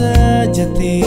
sejati